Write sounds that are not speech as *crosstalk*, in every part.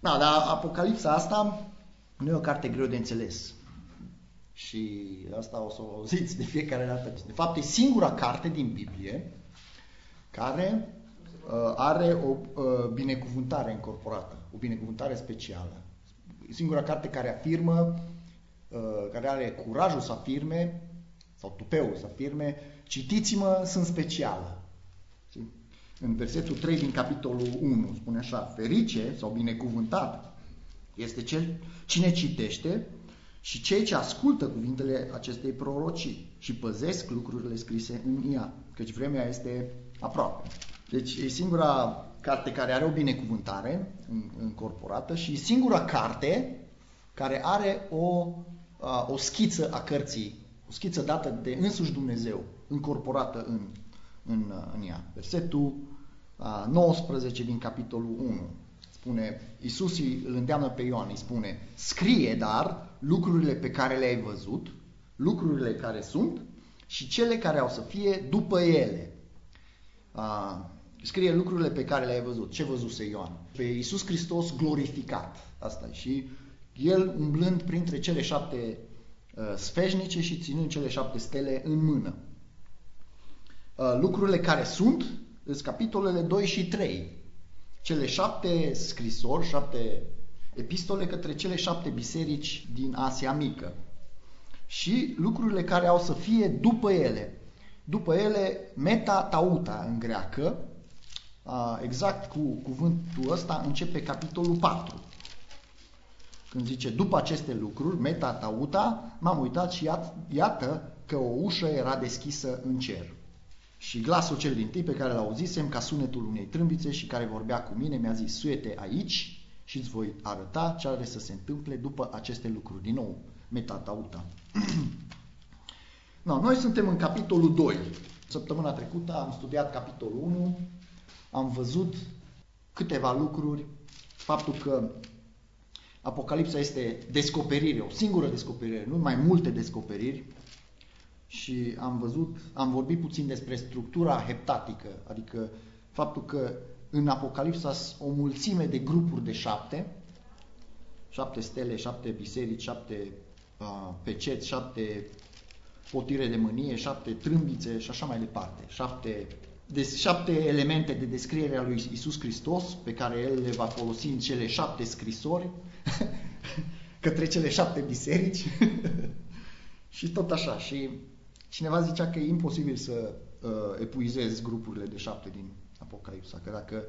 Da, dar Apocalipsa asta nu e o carte greu de înțeles. Și asta o să o auziți de fiecare dată. De fapt, e singura carte din Biblie care uh, are o uh, binecuvântare incorporată, o binecuvântare specială. E singura carte care afirmă, uh, care are curajul să afirme, sau tupeul să afirme, citiți-mă, sunt specială. În versetul 3 din capitolul 1 spune așa, ferice sau binecuvântat este cel cine citește și cei ce ascultă cuvintele acestei prorocii și păzesc lucrurile scrise în ea, căci vremea este aproape. Deci e singura carte care are o binecuvântare încorporată și singura carte care are o, o schiță a cărții, o schiță dată de însuși Dumnezeu, încorporată în, în, în ea. Versetul 19 din capitolul 1 spune, Iisus îl îndeamnă pe Ioan, îi spune, scrie dar lucrurile pe care le-ai văzut, lucrurile care sunt și cele care au să fie după ele. A, scrie lucrurile pe care le-ai văzut. Ce văzuse Ioan? Pe Iisus Hristos glorificat. Asta e. Și el umblând printre cele șapte uh, sfeșnice și ținând cele șapte stele în mână. Uh, lucrurile care sunt, sunt capitolele 2 și 3 cele șapte scrisori, șapte epistole către cele șapte biserici din Asia Mică. Și lucrurile care au să fie după ele. După ele, meta tauta în greacă, exact cu cuvântul ăsta începe capitolul 4. Când zice, după aceste lucruri, meta tauta, m-am uitat și iată că o ușă era deschisă în cer. Și glasul cel din tâi pe care l auzisem ca sunetul unei trâmbițe și care vorbea cu mine mi-a zis, suete aici și îți voi arăta ce are să se întâmple după aceste lucruri. Din nou, metatauta. *clears throat* no, noi suntem în capitolul 2. Săptămâna trecută am studiat capitolul 1, am văzut câteva lucruri, faptul că Apocalipsa este descoperire, o singură descoperire, nu mai multe descoperiri, și am văzut, am vorbit puțin despre structura heptatică, adică faptul că în Apocalipsa o mulțime de grupuri de șapte, șapte stele, șapte biserici, șapte uh, peceți, șapte potire de mânie, șapte trâmbițe și așa mai departe, șapte, de, șapte elemente de descriere a lui Isus Hristos pe care el le va folosi în cele șapte scrisori *laughs* către cele șapte biserici *laughs* și tot așa. Și Cineva zicea că e imposibil să uh, epuizezi grupurile de șapte din Apocalipsa, că dacă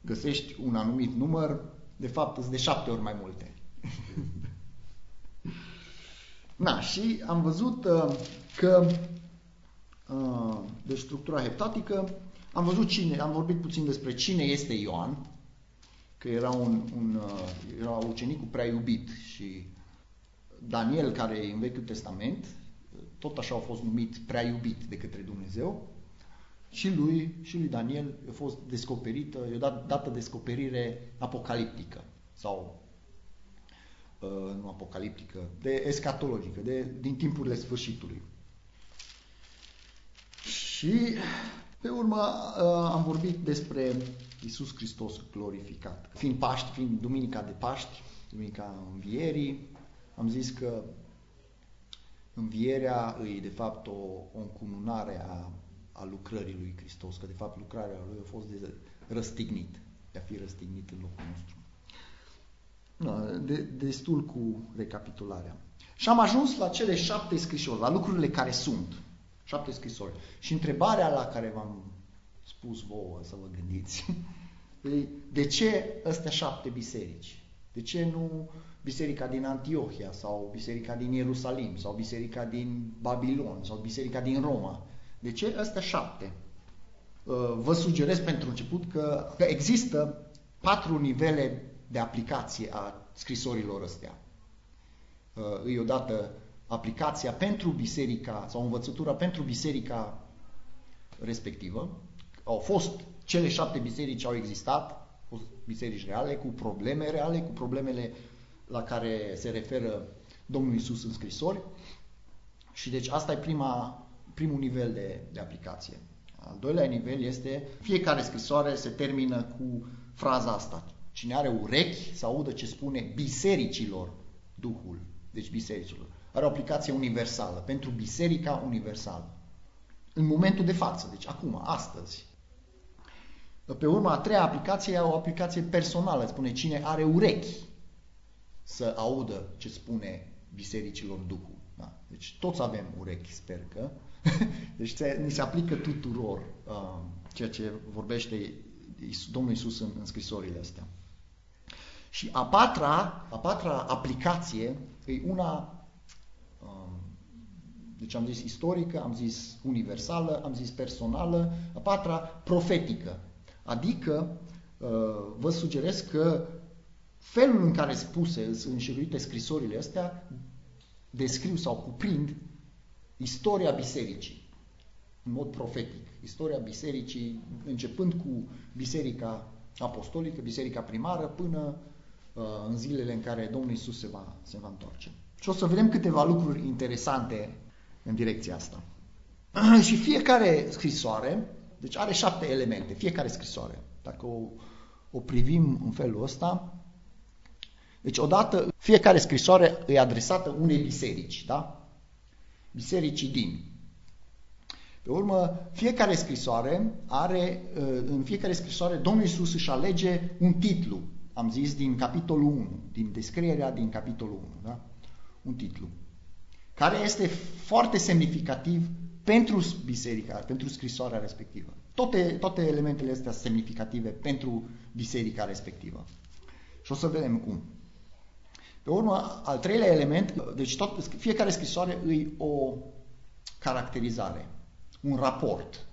găsești un anumit număr, de fapt sunt de șapte ori mai multe. *laughs* Na, și am văzut uh, că uh, de structura heptatică, am văzut cine, am vorbit puțin despre cine este Ioan, că era un, un uh, era ucenicul prea iubit și Daniel, care e în Vechiul Testament, tot așa au fost numit prea iubit de către Dumnezeu, și lui, și lui Daniel a fost descoperită, i-a dat, dată descoperire apocaliptică sau uh, nu apocaliptică, de escatologică, de, din timpurile sfârșitului. Și pe urmă uh, am vorbit despre Isus Hristos glorificat. Fiind Paști, fiind Duminica de Paști, Duminica Învierii, am zis că Învierea e de fapt o, o încununare a, a lucrării lui Hristos, că de fapt lucrarea lui a fost de răstignit, de a fi răstignit în locul nostru. Da, de, destul cu recapitularea. Și am ajuns la cele șapte scrisori, la lucrurile care sunt. Șapte scrisori. Și întrebarea la care v-am spus vouă să vă gândiți, *laughs* de ce astea șapte biserici? De ce nu biserica din Antiohia sau biserica din Ierusalim sau biserica din Babilon sau biserica din Roma. De ce astea șapte? Uh, vă sugerez pentru început că, că există patru nivele de aplicație a scrisorilor astea. Uh, e odată aplicația pentru biserica sau învățătura pentru biserica respectivă. Au fost cele șapte biserici au existat, biserici reale, cu probleme reale, cu problemele la care se referă Domnul Isus în scrisori. Și deci asta e prima, primul nivel de, de aplicație. Al doilea nivel este, fiecare scrisoare se termină cu fraza asta. Cine are urechi să audă ce spune bisericilor Duhul. Deci bisericilor. Are o aplicație universală, pentru biserica universală. În momentul de față, deci acum, astăzi. Pe urmă, a treia aplicație e o aplicație personală. Spune cine are urechi să audă ce spune bisericilor Duhul. Da? Deci toți avem urechi, sper că. *laughs* Deci ni se aplică tuturor uh, ceea ce vorbește Domnul Isus în, în scrisorile astea. Și a patra, a patra aplicație e una, um, deci am zis istorică, am zis universală, am zis personală, a patra profetică. Adică uh, vă sugerez că felul în care spuse, sunt înșiruite scrisorile astea, descriu sau cuprind istoria bisericii, în mod profetic. Istoria bisericii, începând cu biserica apostolică, biserica primară, până uh, în zilele în care Domnul Isus se va, se va întoarce. Și o să vedem câteva lucruri interesante în direcția asta. *clears throat* și fiecare scrisoare, deci are șapte elemente, fiecare scrisoare. Dacă o, o privim în felul ăsta, deci odată fiecare scrisoare e adresată unei biserici, da? Bisericii din. Pe urmă, fiecare scrisoare are, uh, în fiecare scrisoare, Domnul Iisus își alege un titlu, am zis, din capitolul 1, din descrierea din capitolul 1, da? Un titlu, care este foarte semnificativ pentru biserica, pentru scrisoarea respectivă. Toate, toate elementele astea sunt semnificative pentru biserica respectivă. Și o să vedem cum. Pe urmă, al treilea element, deci tot, fiecare scrisoare îi o caracterizare un raport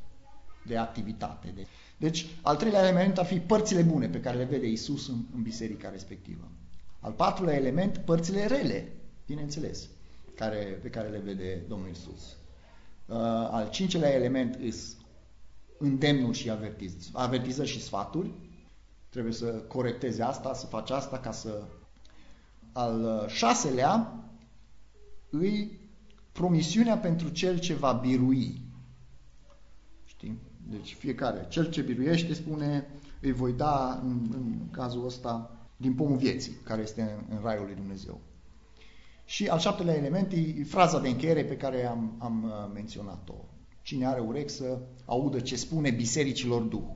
de activitate. Deci, al treilea element ar fi părțile bune pe care le vede Isus în, în biserica respectivă. Al patrulea element, părțile rele, bineînțeles, care, pe care le vede Domnul Isus. Uh, al cincelea element îs îndemnuri și avertiz, avertizări și sfaturi. Trebuie să corectezi asta, să faci asta ca să... Al uh, șaselea îi promisiunea pentru cel ce va birui. Știi? Deci fiecare, cel ce biruiește spune, îi voi da în, în cazul ăsta din pomul vieții, care este în, în raiul lui Dumnezeu. Și al șaptelea element e fraza de încheiere pe care am, am uh, menționat-o. Cine are urechi să audă ce spune bisericilor Duhul.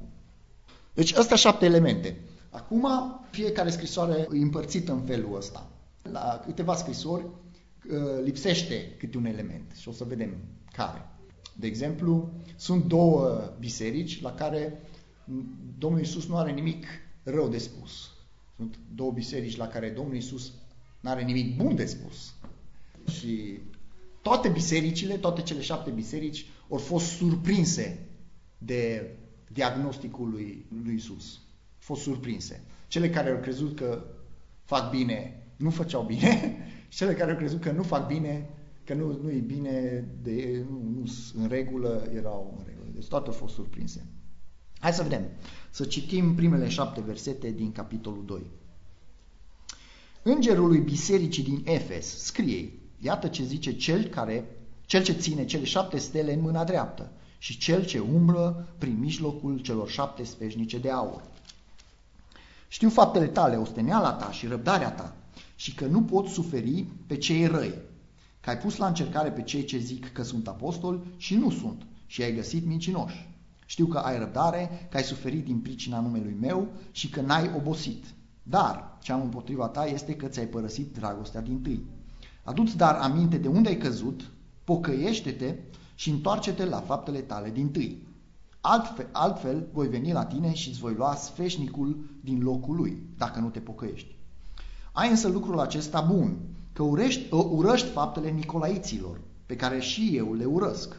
Deci astea șapte elemente. Acum fiecare scrisoare e împărțită în felul ăsta. La câteva scrisori uh, lipsește câte un element și o să vedem care. De exemplu, sunt două biserici la care Domnul Isus nu are nimic rău de spus. Sunt două biserici la care Domnul Isus nu are nimic bun de spus. Și toate bisericile, toate cele șapte biserici, au fost surprinse de diagnosticul lui, lui Isus. Au fost surprinse. Cele care au crezut că fac bine, nu făceau bine. Și *laughs* cele care au crezut că nu fac bine, că nu, nu e bine, de, nu, nu în regulă, erau în regulă. Deci toate au fost surprinse. Hai să vedem. Să citim primele șapte versete din capitolul 2. Îngerul lui bisericii din Efes scrie, iată ce zice cel care, cel ce ține cele șapte stele în mâna dreaptă și cel ce umblă prin mijlocul celor șapte sfeșnice de aur. Știu faptele tale, osteneala ta și răbdarea ta și că nu poți suferi pe cei răi că ai pus la încercare pe cei ce zic că sunt apostoli și nu sunt și ai găsit mincinoși. Știu că ai răbdare, că ai suferit din pricina numelui meu și că n-ai obosit. Dar ce am împotriva ta este că ți-ai părăsit dragostea din tâi. Aduți dar aminte de unde ai căzut, pocăiește-te și întoarce-te la faptele tale din tâi. Altfel, altfel voi veni la tine și îți voi lua sfeșnicul din locul lui, dacă nu te pocăiești. Ai însă lucrul acesta bun, că urești, urăști faptele nicolaiților, pe care și eu le urăsc.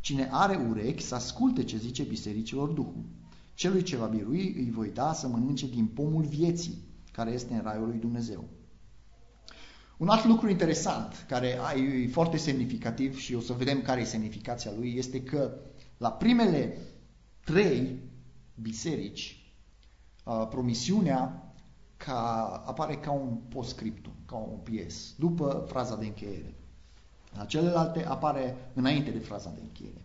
Cine are urechi să asculte ce zice bisericilor Duhul. Celui ce va birui îi voi da să mănânce din pomul vieții, care este în raiul lui Dumnezeu. Un alt lucru interesant, care e foarte semnificativ și o să vedem care e semnificația lui, este că la primele trei biserici, promisiunea ca, apare ca un postscriptum, ca un PS, după fraza de încheiere. La celelalte apare înainte de fraza de încheiere.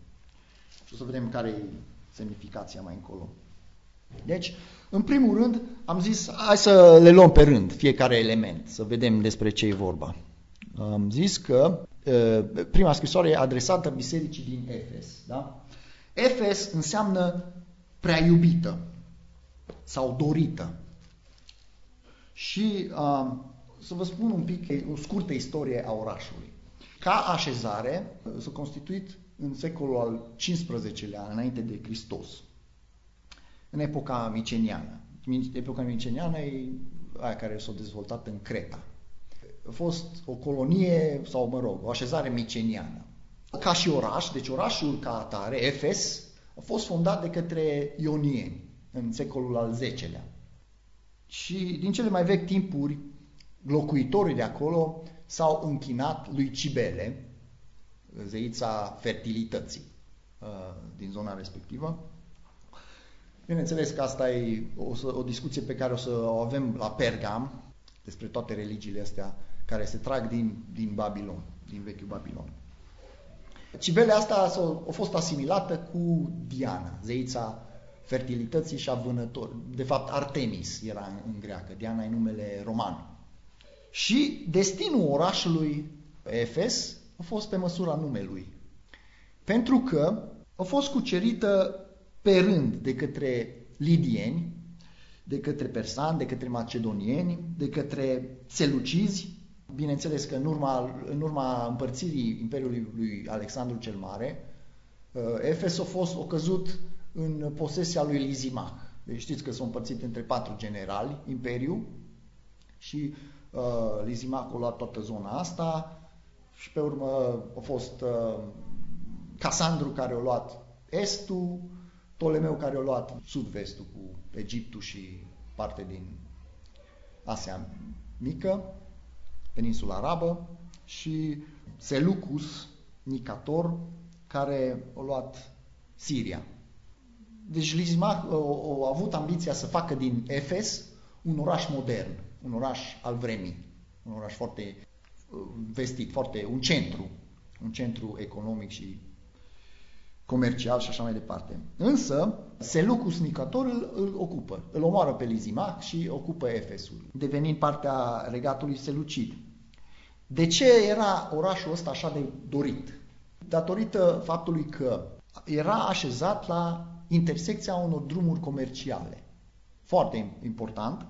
Și o să vedem care e semnificația mai încolo. Deci, în primul rând, am zis, hai să le luăm pe rând, fiecare element, să vedem despre ce e vorba. Am zis că prima scrisoare e adresată bisericii din Efes. Da? Efes înseamnă prea iubită sau dorită. Și uh, să vă spun un pic o scurtă istorie a orașului. Ca așezare s-a constituit în secolul al XV-lea, înainte de Hristos, în epoca miceniană. Epoca miceniană e aia care s-a dezvoltat în Creta. A fost o colonie, sau mă rog, o așezare miceniană. Ca și oraș, deci orașul ca atare, Efes, a fost fondat de către ionieni în secolul al X-lea. Și din cele mai vechi timpuri, locuitorii de acolo s-au închinat lui Cibele, zeița fertilității uh, din zona respectivă. Bineînțeles că asta e o, o discuție pe care o să o avem la Pergam, despre toate religiile astea care se trag din, din Babilon, din vechiul Babilon. Cibele asta a fost asimilată cu Diana, zeița fertilității și a vânător. De fapt, Artemis era în, în greacă, Diana e numele roman. Și destinul orașului Efes a fost pe măsura numelui. Pentru că a fost cucerită pe rând de către lidieni, de către persani, de către macedonieni, de către selucizi. Bineînțeles că în urma, în urma împărțirii Imperiului lui Alexandru cel Mare, uh, Efes a fost o căzut în posesia lui Lizimac. Deci știți că s-au împărțit între patru generali Imperiu și uh, Lizimac a luat toată zona asta și pe urmă a fost uh, Casandru care a luat estul, Ptolemeu care a luat sud-vestul cu Egiptul și parte din Asia Mică, peninsula arabă și Selucus, Nicator, care a luat Siria. Deci Lismach a, a avut ambiția să facă din Efes un oraș modern, un oraș al vremii, un oraș foarte uh, vestit, foarte, un centru, un centru economic și comercial și așa mai departe. Însă, Selucus Nicator îl, îl ocupă, îl omoară pe Lizimac și ocupă Efesul, devenind partea regatului Selucid. De ce era orașul ăsta așa de dorit? Datorită faptului că era așezat la intersecția unor drumuri comerciale. Foarte important.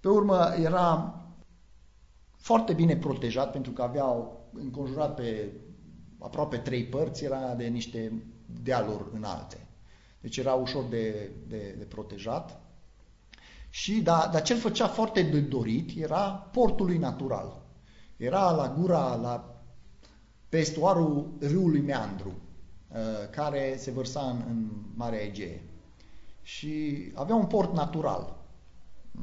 Pe urmă era foarte bine protejat pentru că aveau înconjurat pe aproape trei părți, era de niște dealuri înalte. Deci era ușor de, de, de protejat. Și, dar, dar ce făcea foarte de dorit era portului natural. Era la gura, la, pe estuarul râului Meandru, Uh, care se vărsa în, în Marea Egee. Și avea un port natural.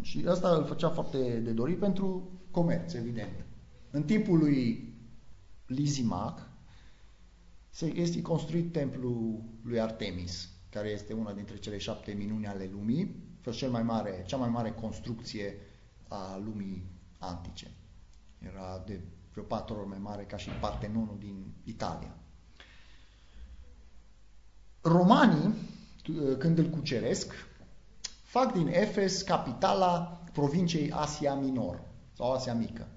Și asta îl făcea foarte de dorit pentru comerț, evident. În timpul lui Lizimac este construit templul lui Artemis, care este una dintre cele șapte minuni ale lumii, fost cel mai mare, cea mai mare construcție a lumii antice. Era de vreo patru ori mai mare ca și Partenonul din Italia. Romanii, când îl cuceresc, fac din Efes capitala provinciei Asia Minor sau Asia Mică.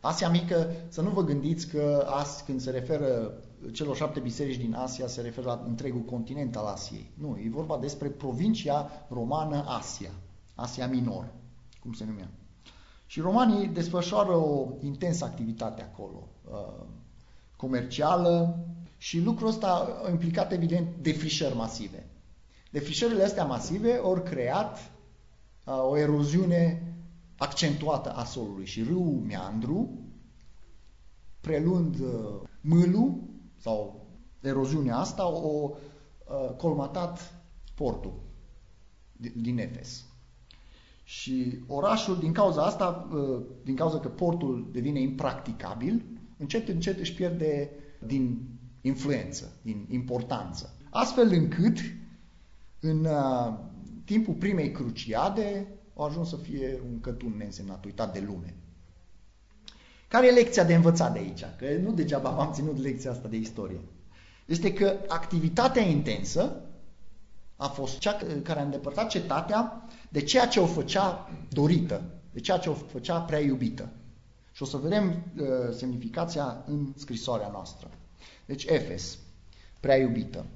Asia Mică, să nu vă gândiți că as, când se referă celor șapte biserici din Asia, se referă la întregul continent al Asiei. Nu, e vorba despre provincia romană Asia, Asia Minor, cum se numea. Și romanii desfășoară o intensă activitate acolo, uh, comercială, și lucrul ăsta a implicat, evident, defrișări masive. Defrișările astea masive au creat uh, o eroziune accentuată a solului și râul Meandru, preluând uh, mâlul sau eroziunea asta, o uh, colmatat portul din Efes. Și orașul, din cauza asta, uh, din cauza că portul devine impracticabil, încet, încet își pierde din influență, din importanță. Astfel încât, în uh, timpul primei cruciade, au ajuns să fie un cătun neînsemnat, uitat de lume. Care e lecția de învățat de aici? Că nu degeaba am ținut lecția asta de istorie. Este că activitatea intensă a fost cea care a îndepărtat cetatea de ceea ce o făcea dorită, de ceea ce o făcea prea iubită. Și o să vedem uh, semnificația în scrisoarea noastră. Deci Efes, prea iubită,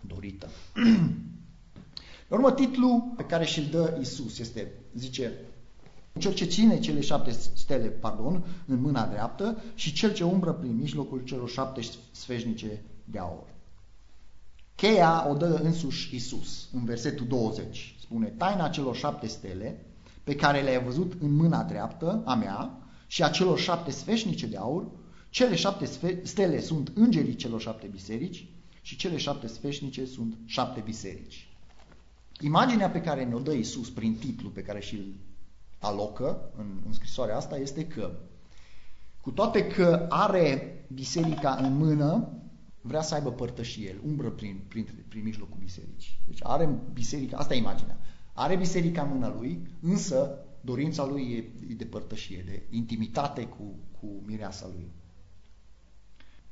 dorită. *clears throat* În urmă, titlul pe care și-l dă Isus este, zice, cel ce ține cele șapte stele, pardon, în mâna dreaptă și cel ce umbră prin mijlocul celor șapte sfeșnice de aur. Cheia o dă însuși Isus în versetul 20. Spune, taina celor șapte stele pe care le-ai văzut în mâna dreaptă a mea și a celor șapte sfeșnice de aur, cele șapte stele sunt îngerii celor șapte biserici și cele șapte sfeșnice sunt șapte biserici. Imaginea pe care ne-o dă Isus prin titlu pe care și-l alocă în, în scrisoarea asta este că cu toate că are biserica în mână, vrea să aibă părtășie, el umbră prin, prin, prin mijlocul bisericii. Deci are biserica, asta e imaginea. Are biserica în mâna lui, însă dorința lui e, e de părtășie, de intimitate cu, cu mireasa lui.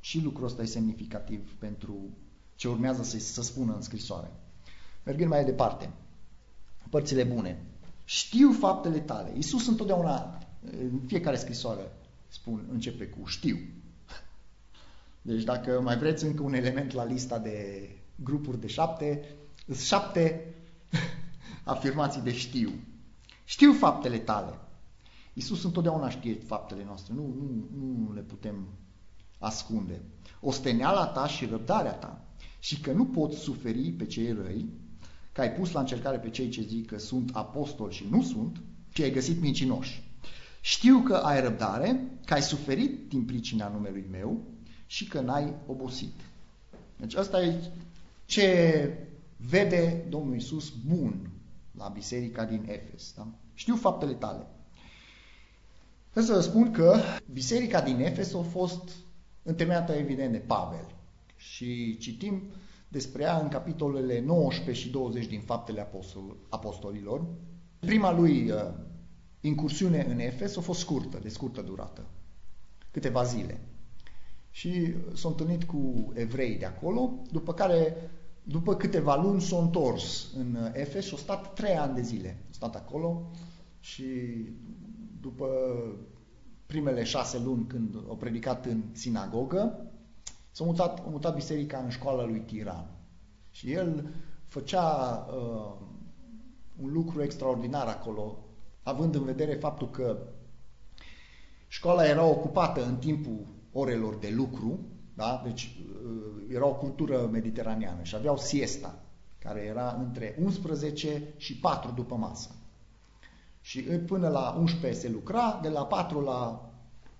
Și lucrul ăsta e semnificativ pentru ce urmează să, să spună în scrisoare. Mergând mai departe, părțile bune. Știu faptele tale. Iisus întotdeauna, în fiecare scrisoare, spun, începe cu știu. Deci dacă mai vreți încă un element la lista de grupuri de șapte, sunt șapte *laughs* afirmații de știu. Știu faptele tale. Iisus întotdeauna știe faptele noastre, nu, nu, nu le putem ascunde. Osteneala ta și răbdarea ta și că nu poți suferi pe cei răi, că ai pus la încercare pe cei ce zic că sunt apostoli și nu sunt, și ai găsit mincinoși. Știu că ai răbdare, că ai suferit din pricina numelui meu și că n-ai obosit. Deci asta e ce vede Domnul Isus bun la biserica din Efes. Da? Știu faptele tale. Trebuie să vă spun că biserica din Efes a fost întemeiată evident de Pavel. Și citim despre ea în capitolele 19 și 20 din Faptele Apostol, Apostolilor. Prima lui uh, incursiune în Efes a fost scurtă, de scurtă durată, câteva zile. Și s-a întâlnit cu evrei de acolo, după care, după câteva luni, s-a întors în Efes și a stat trei ani de zile. A stat acolo și după primele șase luni când a predicat în sinagogă, S-a mutat, a mutat biserica în școala lui Tiran. Și el făcea uh, un lucru extraordinar acolo, având în vedere faptul că școala era ocupată în timpul orelor de lucru, da? deci uh, era o cultură mediteraneană și aveau siesta, care era între 11 și 4 după masă. Și până la 11 se lucra, de la 4 la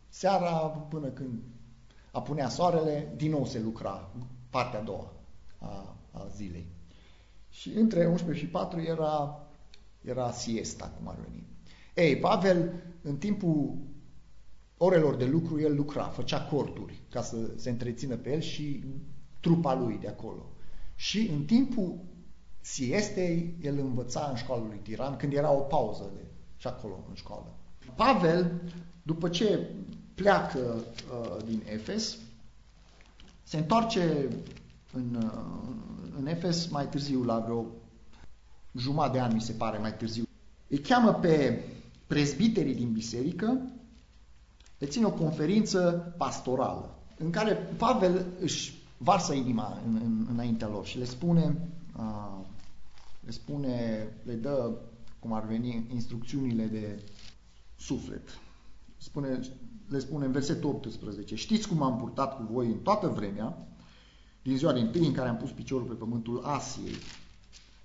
seara până când apunea soarele, din nou se lucra partea a doua a, a zilei. Și între 11 și 4 era, era siesta, cum ar veni. Ei, Pavel, în timpul orelor de lucru, el lucra, făcea corturi ca să se întrețină pe el și trupa lui de acolo. Și în timpul siestei, el învăța în școala lui Tiran, când era o pauză de, și acolo în școală. Pavel, după ce pleacă uh, din Efes, se întoarce în, uh, în Efes mai târziu, la vreo jumătate de ani, mi se pare, mai târziu. Îi cheamă pe prezbiterii din biserică, le ține o conferință pastorală, în care Pavel își varsă inima în, în, înaintea lor și le spune, uh, le spune, le dă, cum ar veni, instrucțiunile de suflet. Spune, le spune în versetul 18, știți cum am purtat cu voi în toată vremea, din ziua din tâi în care am pus piciorul pe pământul Asiei.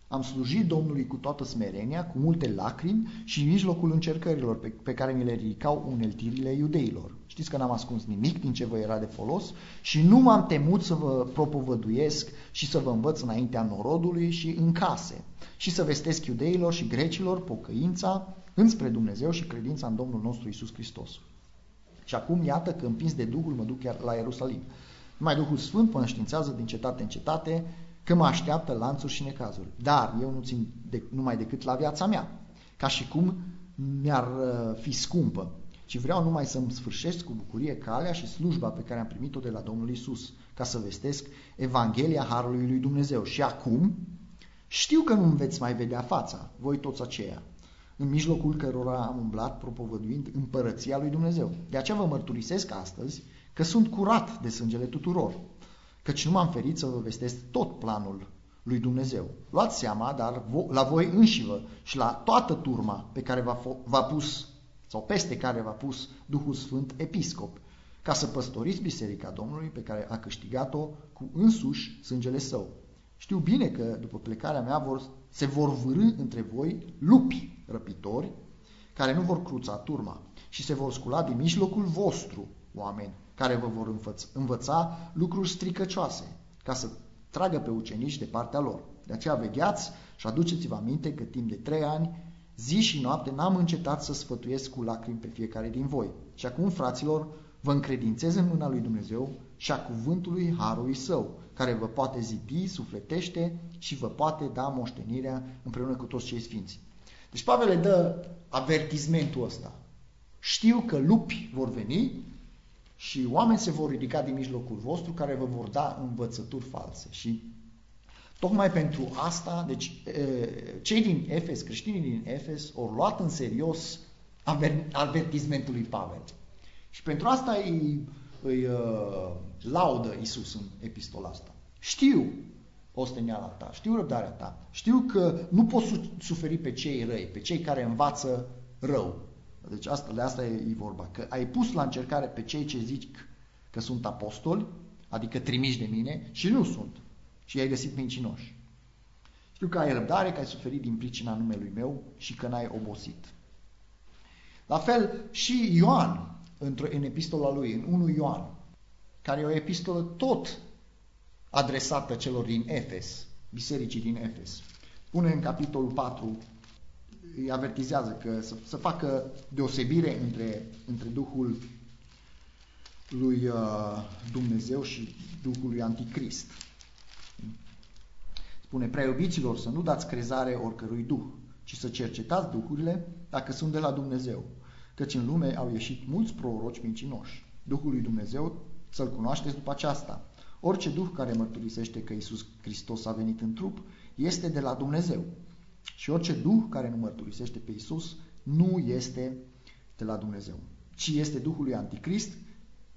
Am slujit Domnului cu toată smerenia, cu multe lacrimi și în mijlocul încercărilor pe, pe care mi le ridicau uneltirile iudeilor. Știți că n-am ascuns nimic din ce vă era de folos și nu m-am temut să vă propovăduiesc și să vă învăț înaintea norodului și în case și să vestesc iudeilor și grecilor pocăința înspre Dumnezeu și credința în Domnul nostru Isus Hristos. Și acum iată că împins de Duhul mă duc chiar la Ierusalim. Numai Duhul Sfânt mă înștiințează din cetate în cetate că mă așteaptă lanțuri și necazuri. Dar eu nu țin de, numai decât la viața mea, ca și cum mi-ar uh, fi scumpă, ci vreau numai să-mi sfârșesc cu bucurie calea și slujba pe care am primit-o de la Domnul Isus, ca să vestesc Evanghelia Harului lui Dumnezeu. Și acum Știu că nu veți mai vedea fața, voi toți aceia, în mijlocul cărora am umblat propovăduind împărăția lui Dumnezeu. De aceea vă mărturisesc astăzi că sunt curat de sângele tuturor, căci nu m-am ferit să vă vestesc tot planul lui Dumnezeu. Luați seama, dar la voi înșivă și la toată turma pe care v-a pus, sau peste care v-a pus Duhul Sfânt episcop, ca să păstoriți biserica Domnului pe care a câștigat-o cu însuși sângele său. Știu bine că după plecarea mea vor, se vor vârâ între voi lupi răpitori care nu vor cruța turma și se vor scula din mijlocul vostru, oameni, care vă vor învăța, învăța lucruri stricăcioase, ca să tragă pe ucenici de partea lor. De aceea vegheați și aduceți-vă aminte că timp de trei ani, zi și noapte, n-am încetat să sfătuiesc cu lacrimi pe fiecare din voi. Și acum, fraților, vă încredințez în mâna lui Dumnezeu și a cuvântului Harului Său, care vă poate zipi, sufletește și vă poate da moștenirea împreună cu toți cei sfinți. Deci Pavel le dă avertizmentul ăsta. Știu că lupi vor veni și oameni se vor ridica din mijlocul vostru care vă vor da învățături false. Și tocmai pentru asta, deci cei din Efes, creștinii din Efes, au luat în serios avertizmentul lui Pavel. Și pentru asta îi, îi uh, laudă Isus în epistola asta. Știu osteniala ta, știu răbdarea ta, știu că nu poți suferi pe cei răi, pe cei care învață rău. Deci asta, de asta e, e vorba, că ai pus la încercare pe cei ce zic că sunt apostoli, adică trimiși de mine, și nu sunt. Și i-ai găsit mincinoși. Știu că ai răbdare, că ai suferit din pricina numelui meu și că n-ai obosit. La fel și Ioan, în epistola lui, în 1 Ioan, care e o epistolă tot adresată celor din Efes, bisericii din Efes. Spune în capitolul 4, îi avertizează că să, să facă deosebire între, între Duhul lui uh, Dumnezeu și Duhul lui Anticrist. Spune, prea iubiților, să nu dați crezare oricărui Duh, ci să cercetați Duhurile dacă sunt de la Dumnezeu, căci în lume au ieșit mulți proroci mincinoși. Duhul lui Dumnezeu să-L cunoașteți după aceasta. Orice Duh care mărturisește că Isus Hristos a venit în trup este de la Dumnezeu. Și orice Duh care nu mărturisește pe Isus nu este de la Dumnezeu, ci este Duhul lui Anticrist,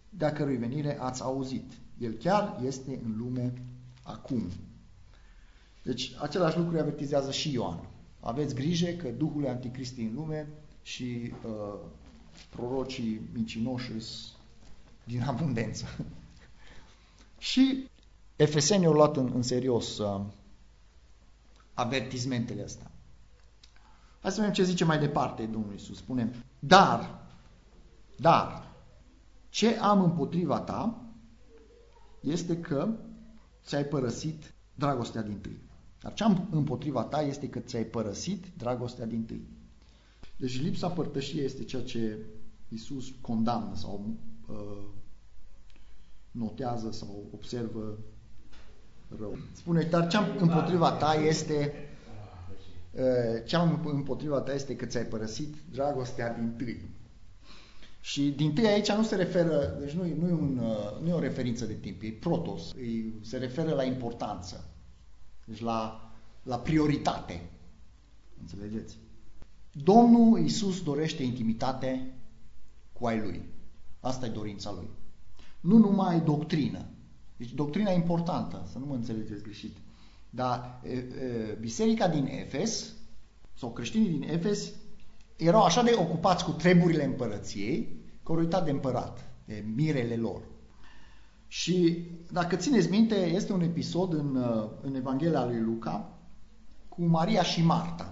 de a cărui venire ați auzit. El chiar este în lume acum. Deci același lucru avertizează și Ioan. Aveți grijă că Duhul lui Anticrist e în lume și uh, prorocii mincinoși din abundență. *laughs* și efesenii au luat în, în serios uh, avertizmentele astea. Hai să vedem ce zice mai departe Domnul Iisus. Spune, dar, dar, ce am împotriva ta este că ți-ai părăsit dragostea din tâi. Dar ce am împotriva ta este că ți-ai părăsit dragostea din tâi. Deci lipsa părtășiei este ceea ce Iisus condamnă sau uh, notează sau observă rău. Spune, dar ce am împotriva ta este uh, ce am împotriva ta este că ți-ai părăsit dragostea din tâi. Și din tâi aici nu se referă, deci nu, nu, e, un, uh, nu e o referință de timp, e protos, e, se referă la importanță, deci la, la prioritate. Înțelegeți? Domnul Iisus dorește intimitate cu ai Lui. Asta e dorința Lui. Nu numai doctrină. Deci doctrina e importantă, să nu mă înțelegeți greșit. Dar e, e, biserica din Efes, sau creștinii din Efes, erau așa de ocupați cu treburile împărăției, că au uitat de împărat, de mirele lor. Și dacă țineți minte, este un episod în, în Evanghelia lui Luca cu Maria și Marta.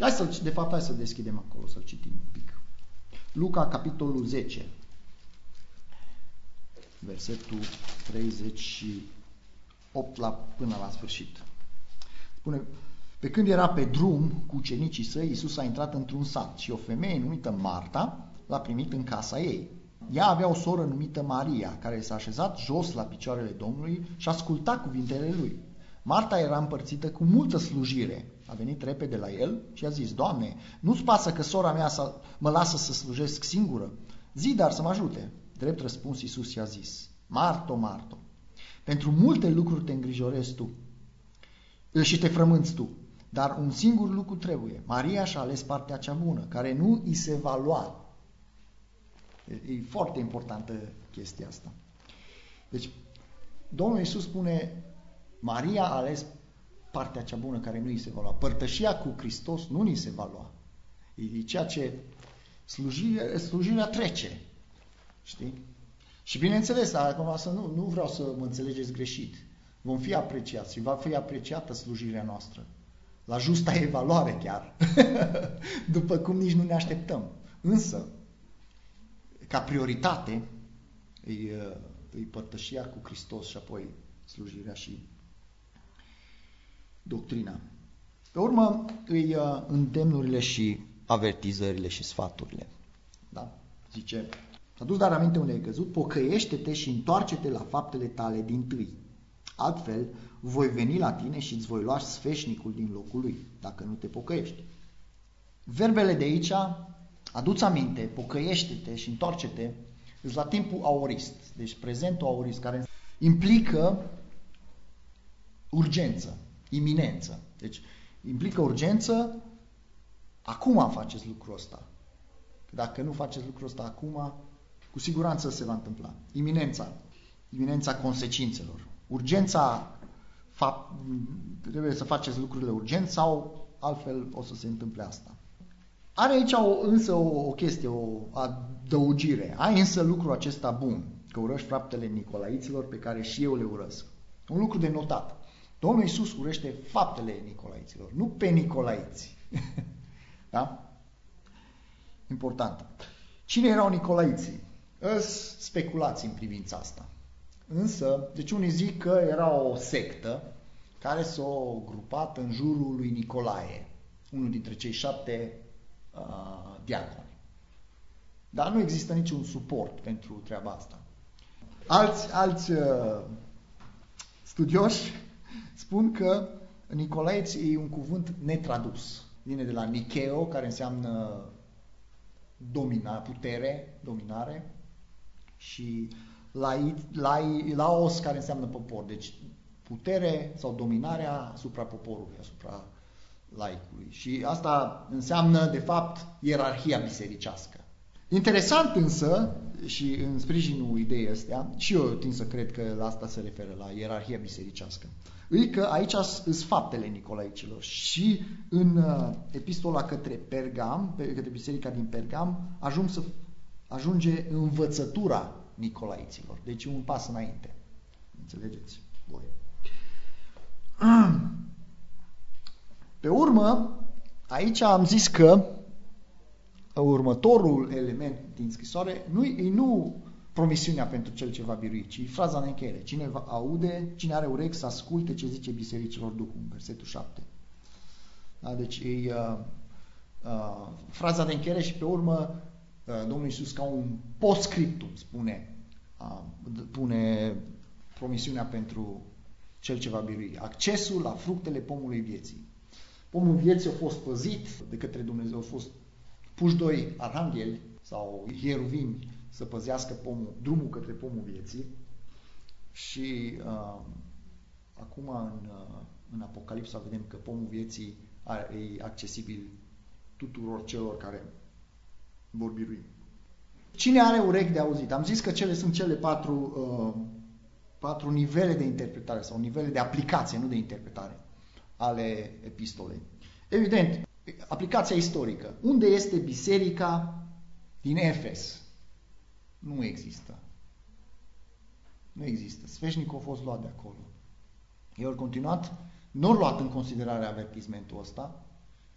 Și hai să, de fapt, hai să deschidem acolo, să-l citim un pic. Luca, capitolul 10, versetul 38 la, până la sfârșit. Spune, pe când era pe drum cu ucenicii săi, Iisus a intrat într-un sat și o femeie numită Marta l-a primit în casa ei. Ea avea o soră numită Maria, care s-a așezat jos la picioarele Domnului și asculta cuvintele lui. Marta era împărțită cu multă slujire. A venit repede la el și a zis, Doamne, nu-ți pasă că sora mea să mă lasă să slujesc singură? Zi dar să mă ajute. Drept răspuns Iisus i-a zis, Marto, Marto, pentru multe lucruri te îngrijorezi tu și te frămânți tu. Dar un singur lucru trebuie. Maria și-a ales partea cea bună, care nu îi se va lua. E, e foarte importantă chestia asta. Deci, Domnul Iisus spune, Maria a ales partea cea bună care nu îi se va lua. Părtășia cu Hristos nu ni se va lua. E ceea ce slujirea, slujirea trece. Știi? Și bineînțeles, acum să nu, nu vreau să mă înțelegeți greșit. Vom fi apreciați și va fi apreciată slujirea noastră. La justa evaluare chiar. *laughs* După cum nici nu ne așteptăm. Însă, ca prioritate, îi, îi părtășia cu Hristos și apoi slujirea și doctrina. Pe urmă, îi îndemnurile și avertizările și sfaturile. Da? Zice, s-a dus dar aminte unde ai căzut, pocăiește-te și întoarce-te la faptele tale din tâi. Altfel, voi veni la tine și îți voi lua sfeșnicul din locul lui, dacă nu te pocăiești. Verbele de aici, aduți aminte, pocăiește-te și întoarce-te, îți la timpul aorist, deci prezentul aorist, care implică urgență, iminență. Deci implică urgență, acum faceți lucrul ăsta. Dacă nu faceți lucrul ăsta acum, cu siguranță se va întâmpla. Iminența, iminența consecințelor. Urgența, fapt, trebuie să faceți lucrurile urgent sau altfel o să se întâmple asta. Are aici o, însă o, o chestie, o adăugire. Ai însă lucrul acesta bun, că urăști faptele Nicolaiților pe care și eu le urăsc. Un lucru de notat. Domnul Iisus urăște faptele Nicolaiților, nu pe Nicolaiți. *laughs* da? Important. Cine erau Nicolaiții? Îs speculații în privința asta. Însă, deci unii zic că era o sectă care s-a grupat în jurul lui Nicolae, unul dintre cei șapte uh, diaconi. Dar nu există niciun suport pentru treaba asta. Alți, alți uh, studioși spun că Nicolaeț e un cuvânt netradus. Vine de la Nikeo, care înseamnă domina, putere, dominare, și lai, lai, laos, care înseamnă popor. Deci putere sau dominarea asupra poporului, asupra laicului. Și asta înseamnă, de fapt, ierarhia bisericească. Interesant însă, și în sprijinul ideii astea, și eu tind să cred că la asta se referă, la ierarhia bisericească, e că aici sunt faptele Nicolaicilor și în uh, epistola către Pergam, către biserica din Pergam, ajung să, ajunge învățătura Nicolaiților. Deci un pas înainte. Înțelegeți voi. *clears throat* Pe urmă, aici am zis că următorul element din scrisoare nu e nu promisiunea pentru cel ce va birui, ci fraza de încheiere. Cine va aude, cine are urechi să asculte ce zice bisericilor Duhul, versetul 7. Da? Deci e uh, uh, fraza de încheiere și pe urmă uh, Domnul Iisus ca un postscriptum spune, uh, pune promisiunea pentru cel ce va birui. Accesul la fructele pomului vieții. Pomul vieții a fost păzit de către Dumnezeu, a fost puși doi arhangheli sau hieruvimi să păzească pomul, drumul către pomul vieții și uh, acum în, uh, în Apocalipsa vedem că pomul vieții are, e accesibil tuturor celor care vor birui. Cine are urechi de auzit? Am zis că cele sunt cele patru, uh, patru nivele de interpretare sau nivele de aplicație, nu de interpretare, ale epistolei. Evident, aplicația istorică. Unde este biserica din Efes? Nu există. Nu există. Sfeșnicul a fost luat de acolo. Ei au continuat, nu au luat în considerare avertismentul ăsta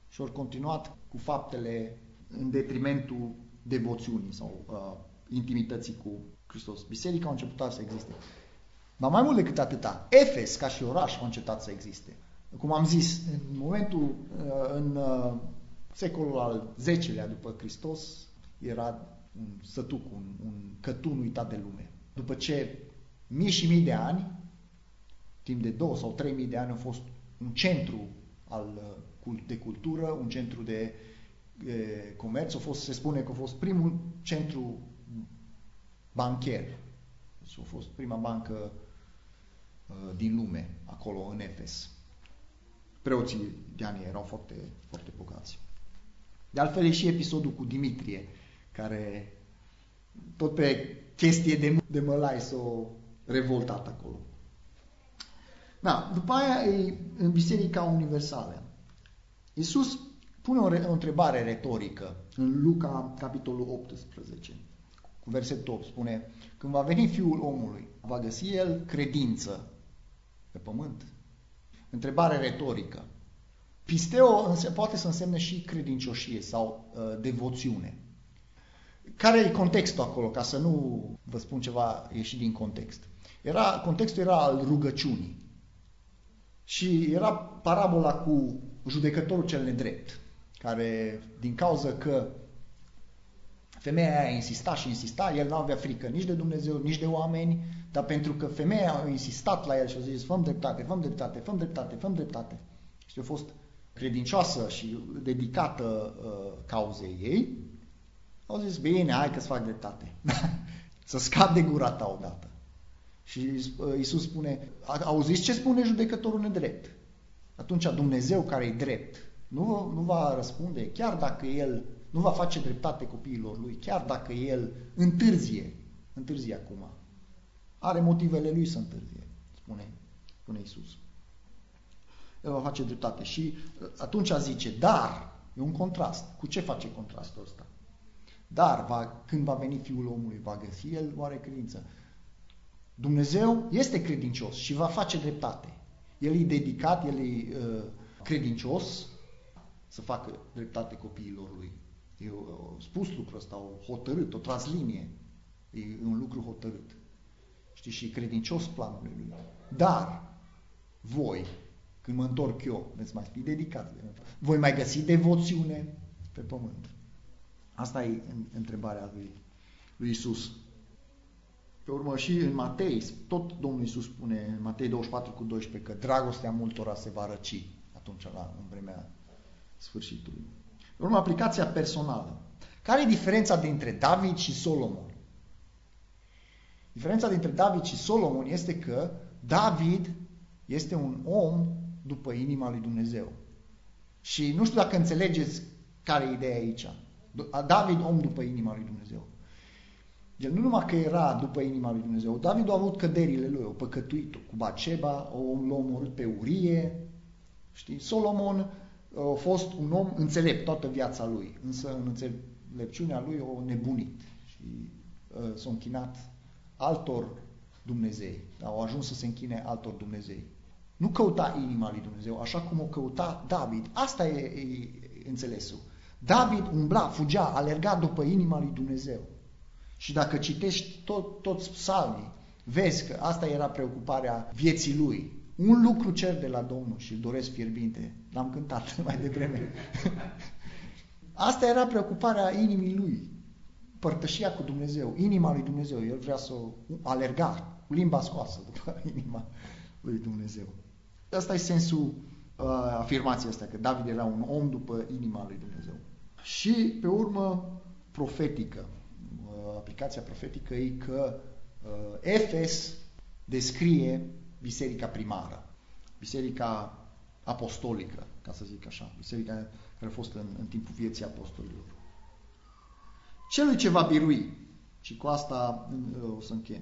și au continuat cu faptele în detrimentul devoțiunii sau uh, intimității cu Hristos. Biserica a început să existe. Dar mai mult decât atâta, Efes, ca și oraș, a încetat să existe. Cum am zis, în momentul, uh, în uh, secolul al X-lea după Hristos, era un sătuc, un, un cătun uitat de lume. După ce mii și mii de ani, timp de două sau trei mii de ani, a fost un centru al, uh, de cultură, un centru de e, comerț, a fost, se spune că a fost primul centru bancher. Deci a fost prima bancă uh, din lume, acolo în Efes. Preoții de ani erau foarte, foarte bogați. De altfel e și episodul cu Dimitrie, care tot pe chestie de, de mălai s-o revoltat acolo. Da, după aia e în Biserica Universală. Iisus pune o, o întrebare retorică în Luca, capitolul 18, cu versetul 8, spune, când va veni Fiul omului, va găsi el credință pe pământ? Întrebare retorică. Pisteo poate să însemne și credincioșie sau uh, devoțiune. Care e contextul acolo, ca să nu vă spun ceva ieșit din context? Era, contextul era al rugăciunii. Și era parabola cu judecătorul cel nedrept, care din cauza că femeia aia insista și insista, el nu avea frică nici de Dumnezeu, nici de oameni, dar pentru că femeia a insistat la el și a zis, făm dreptate, făm dreptate, făm dreptate, făm dreptate. Și a fost credincioasă și dedicată uh, cauzei ei, au zis, bine, hai că-ți fac dreptate. *laughs* să scap de gura ta odată. Și uh, Isus spune, auziți ce spune judecătorul nedrept? Atunci Dumnezeu care e drept nu, nu va răspunde, chiar dacă El nu va face dreptate copiilor Lui, chiar dacă El întârzie, întârzie acum. Are motivele Lui să întârzie, spune, spune Isus. El va face dreptate. Și uh, atunci zice, dar, e un contrast. Cu ce face contrastul ăsta? Dar va, când va veni Fiul omului, va găsi el oare credință? Dumnezeu este credincios și va face dreptate. El e dedicat, el e uh, credincios să facă dreptate copiilor lui. Eu au spus lucrul ăsta, au hotărât, o translinie. E un lucru hotărât. Știți, și credincios planul lui. Dar voi, când mă întorc eu, veți mai fi dedicați. Voi mai găsi devoțiune pe pământ. Asta e întrebarea lui, lui Isus. Pe urmă și în Matei, tot Domnul Isus spune în Matei 24 cu 12 că dragostea multora se va răci atunci la, în vremea sfârșitului. Pe urmă, aplicația personală. Care e diferența dintre David și Solomon? Diferența dintre David și Solomon este că David este un om după inima lui Dumnezeu. Și nu știu dacă înțelegeți care e ideea aici. David, om după inima lui Dumnezeu. El nu numai că era după inima lui Dumnezeu, David a avut căderile lui, o păcătuit cu Baceba, o l-a omorât pe Urie, știi? Solomon a fost un om înțelept toată viața lui, însă în înțelepciunea lui o nebunit și uh, s-a închinat altor Dumnezei, au ajuns să se închine altor Dumnezei. Nu căuta inima lui Dumnezeu, așa cum o căuta David. Asta e, e înțelesul. David umbla, fugea, alerga după inima lui Dumnezeu. Și dacă citești tot, toți psalmii, vezi că asta era preocuparea vieții lui. Un lucru cer de la Domnul și îl doresc fierbinte. L-am cântat *laughs* mai devreme. Asta era preocuparea inimii lui. Părtășia cu Dumnezeu, inima lui Dumnezeu. El vrea să o alerga cu limba scoasă după *laughs* inima lui Dumnezeu. Asta e sensul uh, afirmației astea, că David era un om după inima lui Dumnezeu. Și, pe urmă, profetică. Uh, aplicația profetică e că uh, Efes descrie biserica primară, biserica apostolică, ca să zic așa, biserica care a fost în, în timpul vieții apostolilor. Celui ce va birui, și cu asta uh, o să închem,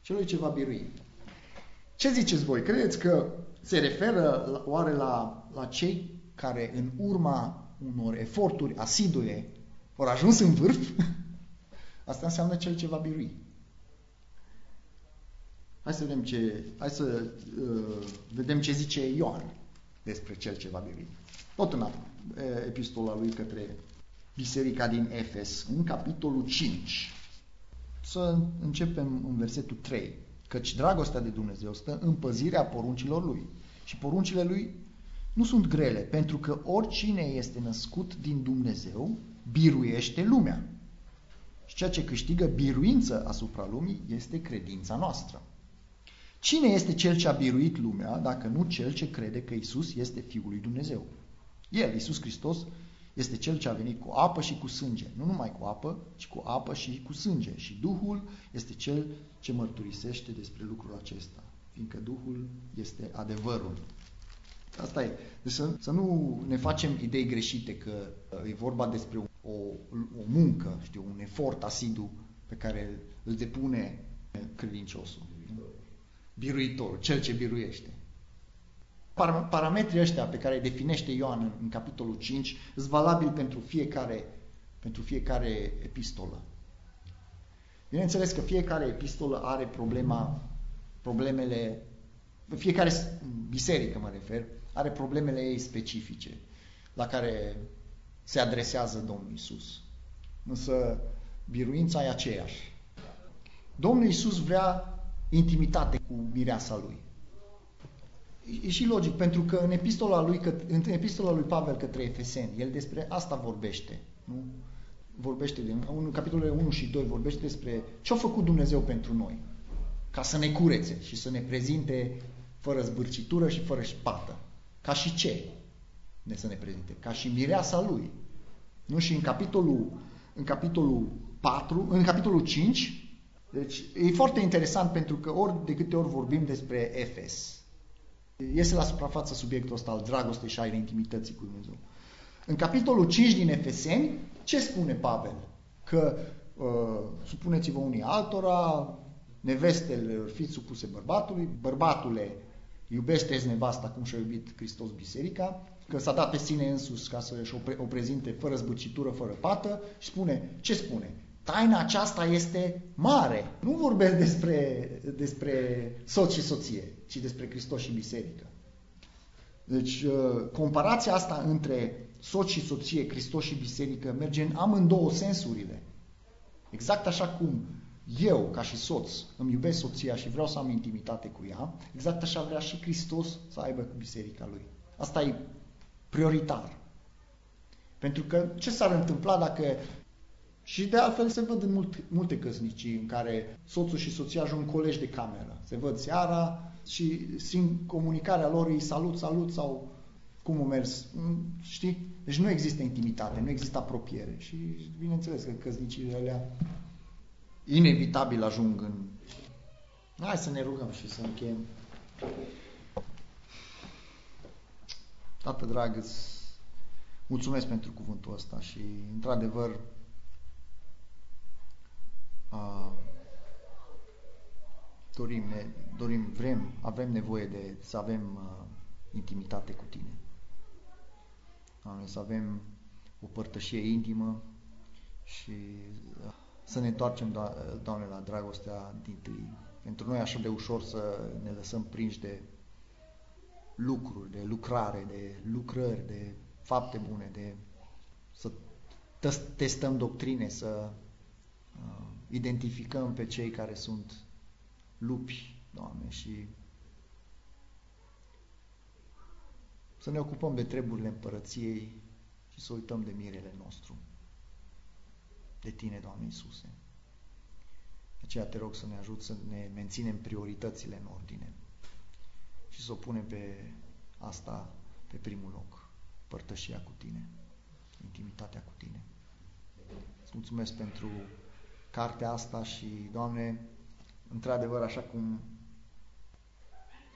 celui ce va birui. Ce ziceți voi? Credeți că se referă oare la, la cei care în urma unor eforturi asidue vor ajuns în vârf? *laughs* Asta înseamnă cel ce va birui. Hai să vedem ce, hai să uh, vedem ce zice Ioan despre cel ce va birui. Tot în epistola lui către biserica din Efes, în capitolul 5. Să începem în versetul 3. Căci dragostea de Dumnezeu stă în păzirea poruncilor lui. Și poruncile lui nu sunt grele, pentru că oricine este născut din Dumnezeu biruiește lumea. Și ceea ce câștigă biruință asupra lumii este credința noastră. Cine este cel ce a biruit lumea, dacă nu cel ce crede că Isus este Fiul lui Dumnezeu? El, Isus Hristos, este cel ce a venit cu apă și cu sânge. Nu numai cu apă, ci cu apă și cu sânge. Și Duhul este cel ce mărturisește despre lucrul acesta, fiindcă Duhul este adevărul. Asta e. Deci să, să nu ne facem idei greșite că uh, e vorba despre o, o muncă, știu, un efort asidu pe care îl depune credinciosul. Biruitorul, cel ce biruiește. Parametrii ăștia pe care îi definește Ioan în, în capitolul 5 sunt valabili pentru fiecare, pentru fiecare epistolă. Bineînțeles că fiecare epistolă are problema, problemele, fiecare biserică mă refer, are problemele ei specifice la care se adresează Domnul Isus. Însă biruința e aceeași. Domnul Isus vrea intimitate cu mireasa lui. E și logic, pentru că în epistola lui, în epistola lui Pavel către Efeseni, el despre asta vorbește. Nu? Vorbește de, în capitolele 1 și 2 vorbește despre ce a făcut Dumnezeu pentru noi. Ca să ne curețe și să ne prezinte fără zbârcitură și fără șpată. Ca și ce? Ne să ne prezinte? Ca și mireasa lui. Nu? Și în capitolul, în capitolul 4, în capitolul 5, deci e foarte interesant pentru că ori de câte ori vorbim despre Efes, iese la suprafață subiectul ăsta al dragostei și al intimității cu Dumnezeu. În capitolul 5 din Efeseni, ce spune Pavel? Că uh, supuneți-vă unii altora, nevestele fiți supuse bărbatului, bărbatule iubește nevasta cum și-a iubit Hristos biserica, că s-a dat pe sine însus ca să-și o, prezinte fără zbârcitură, fără pată și spune, ce spune? Taina aceasta este mare. Nu vorbesc despre, despre soț și soție, ci despre Hristos și biserică. Deci, uh, comparația asta între soț și soție, Hristos și biserică, merge în amândouă sensurile. Exact așa cum eu, ca și soț, îmi iubesc soția și vreau să am intimitate cu ea, exact așa vrea și Hristos să aibă cu biserica lui. Asta e prioritar. Pentru că ce s-ar întâmpla dacă... Și de altfel se văd în multe, multe căsnicii în care soțul și soția ajung colegi de cameră. Se văd seara și simt comunicarea lor, îi salut, salut sau cum o mers, știi? Deci nu există intimitate, nu există apropiere. Și bineînțeles că căsnicile alea inevitabil ajung în... Hai să ne rugăm și să încheiem. Tată drag, îți mulțumesc pentru cuvântul ăsta și, într-adevăr, dorim, ne, dorim, vrem, avem nevoie de să avem uh, intimitate cu Tine. Doamne, să avem o părtășie intimă și uh, să ne întoarcem, Doamne, la dragostea din tâi. Pentru noi așa de ușor să ne lăsăm prinși de lucruri, de lucrare, de lucrări, de fapte bune, de să testăm doctrine, să uh, identificăm pe cei care sunt lupi, Doamne, și să ne ocupăm de treburile împărăției și să uităm de mirele nostru de Tine, Doamne Iisuse. De aceea te rog să ne ajut să ne menținem prioritățile în ordine și să o punem pe asta pe primul loc, părtășia cu Tine, intimitatea cu Tine. Îți mulțumesc pentru cartea asta și, Doamne, într-adevăr, așa cum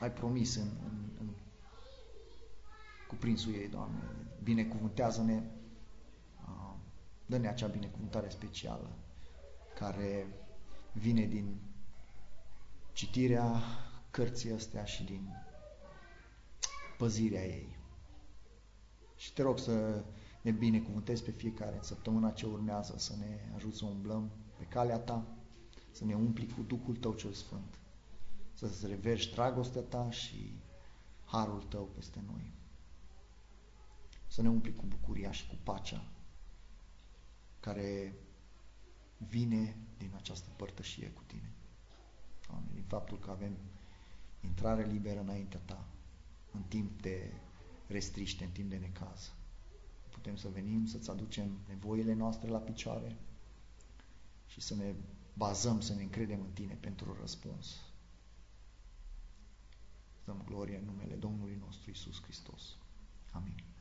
ai promis în, în, în cuprinsul ei, Doamne, binecuvântează-ne dă-ne acea binecuvântare specială care vine din citirea cărții astea și din păzirea ei. Și te rog să ne binecuvântezi pe fiecare în săptămâna ce urmează, să ne ajut să umblăm pe calea ta, să ne umpli cu Duhul tău cel Sfânt, să-ți reverși dragostea ta și harul tău peste noi. Să ne umpli cu bucuria și cu pacea care vine din această părtășie cu tine. Doamne, din faptul că avem intrare liberă înaintea ta, în timp de restriște, în timp de necaz. Putem să venim, să-ți aducem nevoile noastre la picioare și să ne bazăm, să ne încredem în tine pentru răspuns. Dăm glorie în numele Domnului nostru Isus Hristos. Amin.